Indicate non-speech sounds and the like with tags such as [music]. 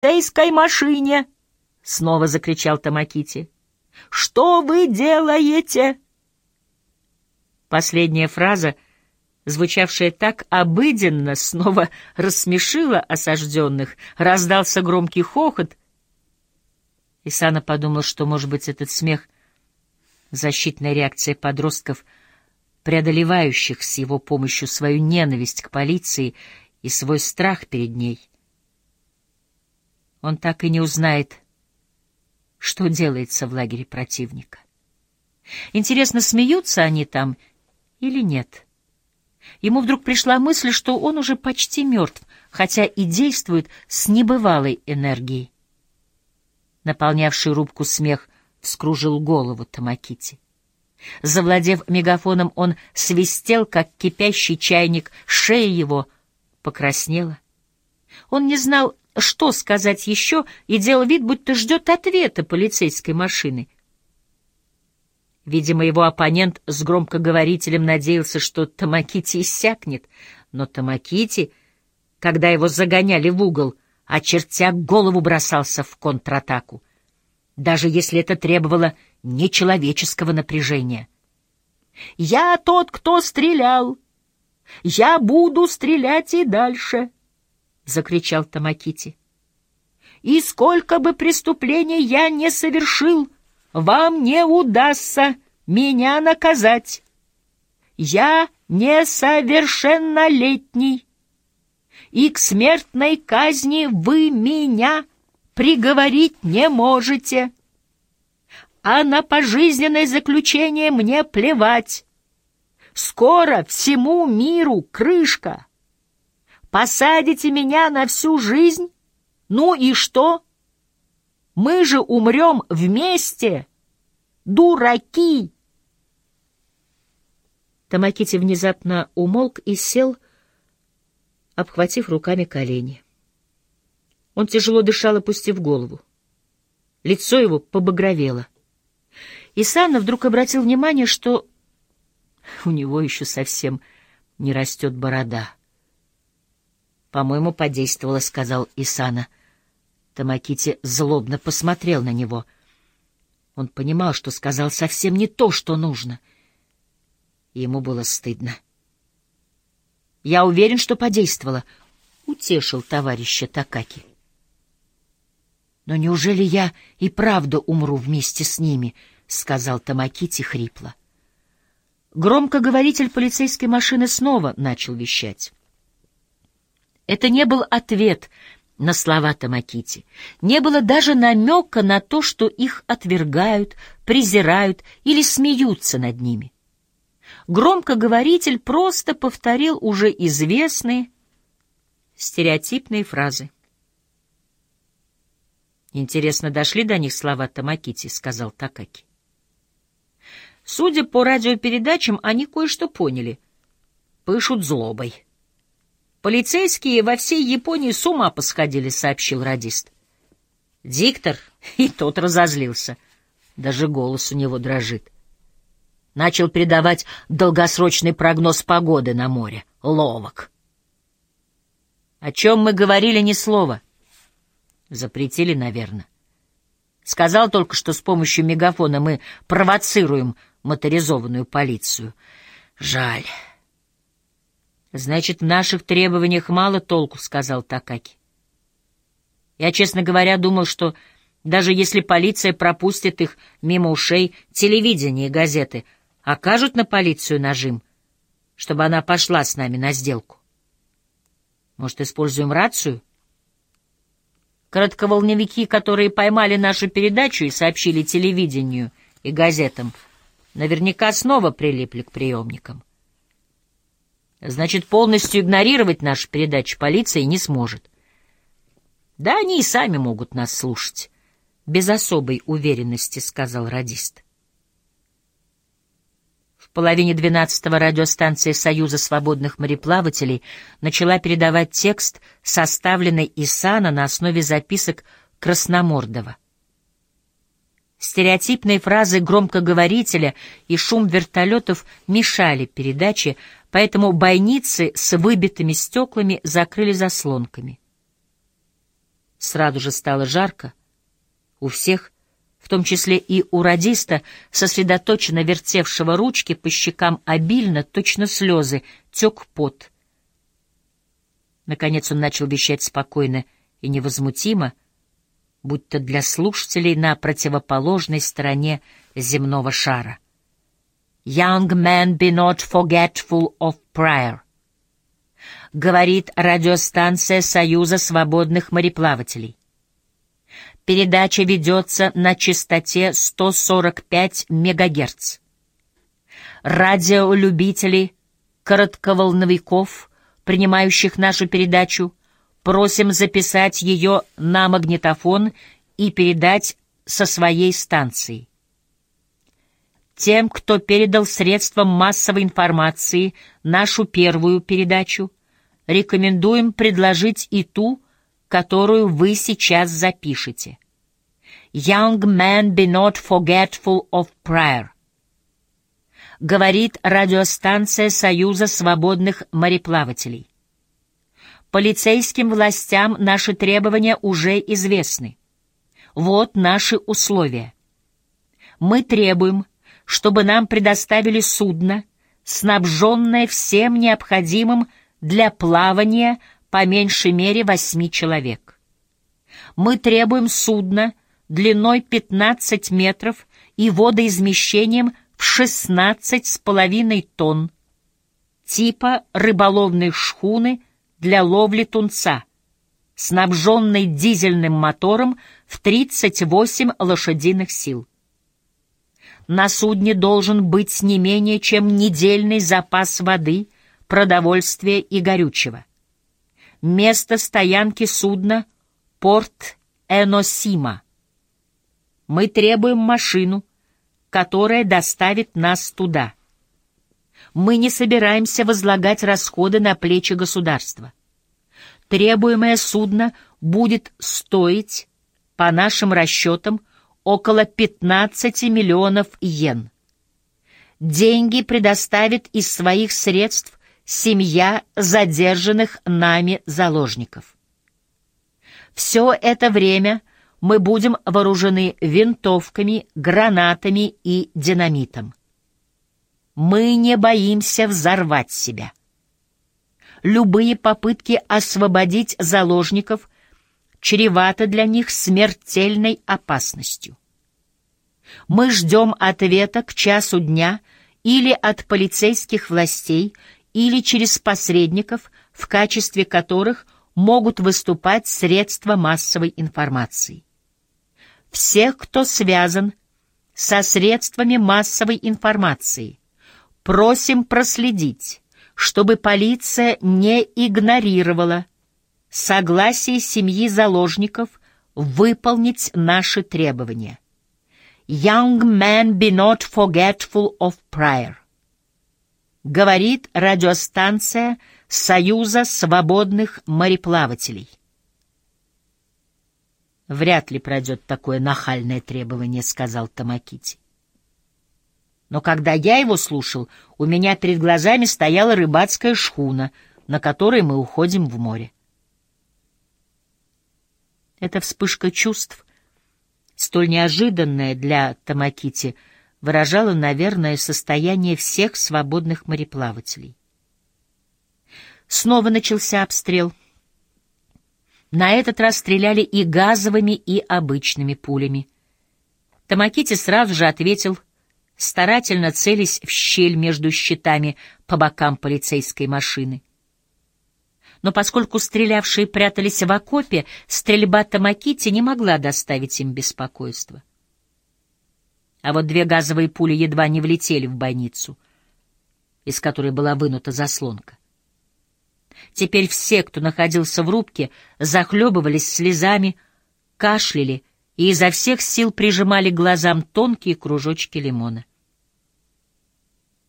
полицейской машине!» — снова закричал Тамакити. «Что вы делаете?» Последняя фраза, звучавшая так обыденно, снова рассмешила осажденных. Раздался громкий хохот. Исана подумал, что, может быть, этот смех — защитная реакция подростков, преодолевающих с его помощью свою ненависть к полиции и свой страх перед ней. Он так и не узнает, что делается в лагере противника. Интересно, смеются они там или нет? Ему вдруг пришла мысль, что он уже почти мертв, хотя и действует с небывалой энергией. Наполнявший рубку смех вскружил голову Тамакити. Завладев мегафоном, он свистел, как кипящий чайник, шея его покраснела. Он не знал, что сказать еще, и делал вид, будто ждет ответа полицейской машины. Видимо, его оппонент с громкоговорителем надеялся, что Тамакити иссякнет, но Тамакити, когда его загоняли в угол, очертя голову бросался в контратаку, даже если это требовало нечеловеческого напряжения. «Я тот, кто стрелял! Я буду стрелять и дальше!» — закричал Тамакити. «И сколько бы преступлений я не совершил, вам не удастся меня наказать. Я несовершеннолетний, и к смертной казни вы меня приговорить не можете» а на пожизненное заключение мне плевать. Скоро всему миру крышка. Посадите меня на всю жизнь? Ну и что? Мы же умрем вместе. Дураки!» Тамакити внезапно умолк и сел, обхватив руками колени. Он тяжело дышал, опустив голову. Лицо его побагровело. Исана вдруг обратил внимание, что у него еще совсем не растет борода. «По-моему, подействовало», — сказал Исана. Тамакити злобно посмотрел на него. Он понимал, что сказал совсем не то, что нужно. Ему было стыдно. «Я уверен, что подействовало», — утешил товарища Такаки. «Но неужели я и правда умру вместе с ними?» — сказал Тамакити хрипло. Громкоговоритель полицейской машины снова начал вещать. Это не был ответ на слова Тамакити. Не было даже намека на то, что их отвергают, презирают или смеются над ними. Громкоговоритель просто повторил уже известные стереотипные фразы. «Интересно, дошли до них слова Тамакити?» — сказал Такаки. Судя по радиопередачам, они кое-что поняли. Пышут злобой. «Полицейские во всей Японии с ума посходили», — сообщил радист. Диктор [laughs] и тот разозлился. Даже голос у него дрожит. Начал передавать долгосрочный прогноз погоды на море. Ловок. О чем мы говорили ни слова. Запретили, наверное. Сказал только, что с помощью мегафона мы провоцируем моторизованную полицию. Жаль. Значит, в наших требованиях мало толку, сказал Такаки. Я, честно говоря, думал, что даже если полиция пропустит их мимо ушей, телевидение и газеты окажут на полицию нажим, чтобы она пошла с нами на сделку. Может, используем рацию? Коротковолновики, которые поймали нашу передачу и сообщили телевидению и газетам — наверняка снова прилипли к приемникам. Значит, полностью игнорировать нашу передачу полиция не сможет. Да они и сами могут нас слушать. Без особой уверенности, сказал радист. В половине двенадцатого радиостанция Союза свободных мореплавателей начала передавать текст, составленный Исана на основе записок Красномордова. Стереотипные фразы громкоговорителя и шум вертолетов мешали передаче, поэтому бойницы с выбитыми стеклами закрыли заслонками. Сразу же стало жарко. У всех, в том числе и у радиста, сосредоточенно вертевшего ручки, по щекам обильно, точно слезы, тек пот. Наконец он начал вещать спокойно и невозмутимо, будто для слушателей на противоположной стороне земного шара. «Young men, be not forgetful of prayer», — говорит радиостанция Союза свободных мореплавателей. Передача ведется на частоте 145 МГц. Радиолюбители коротковолновиков, принимающих нашу передачу, просим записать ее на магнитофон и передать со своей станции. Тем, кто передал средствам массовой информации нашу первую передачу, рекомендуем предложить и ту, которую вы сейчас запишете. Young man be not forgetful of prayer. Говорит радиостанция Союза свободных мореплавателей. Полицейским властям наши требования уже известны. Вот наши условия. Мы требуем, чтобы нам предоставили судно, снабженное всем необходимым для плавания по меньшей мере восьми человек. Мы требуем судна длиной 15 метров и водоизмещением в 16 с половиной тонн, типа рыболовной шхуны для ловли тунца, снабженной дизельным мотором в 38 лошадиных сил. На судне должен быть не менее чем недельный запас воды, продовольствия и горючего. Место стоянки судна — порт Эносима. Мы требуем машину, которая доставит нас туда. Мы не собираемся возлагать расходы на плечи государства. Требуемое судно будет стоить, по нашим расчетам, около 15 миллионов йен. Деньги предоставит из своих средств семья задержанных нами заложников. Все это время мы будем вооружены винтовками, гранатами и динамитом. Мы не боимся взорвать себя. Любые попытки освободить заложников чреваты для них смертельной опасностью. Мы ждем ответа к часу дня или от полицейских властей, или через посредников, в качестве которых могут выступать средства массовой информации. Всех, кто связан со средствами массовой информации, просим проследить, чтобы полиция не игнорировала согласие семьи заложников выполнить наши требования. Young men be not forgetful of prayer говорит радиостанция Союза свободных мореплавателей. «Вряд ли пройдет такое нахальное требование», — сказал Тамакити. Но когда я его слушал, у меня перед глазами стояла рыбацкая шхуна, на которой мы уходим в море. Эта вспышка чувств, столь неожиданная для Тамакити, — выражало, наверное, состояние всех свободных мореплавателей. Снова начался обстрел. На этот раз стреляли и газовыми, и обычными пулями. Тамакити сразу же ответил, старательно целясь в щель между щитами по бокам полицейской машины. Но поскольку стрелявшие прятались в окопе, стрельба Тамакити не могла доставить им беспокойства а вот две газовые пули едва не влетели в бойницу, из которой была вынута заслонка. Теперь все, кто находился в рубке, захлебывались слезами, кашляли и изо всех сил прижимали глазам тонкие кружочки лимона.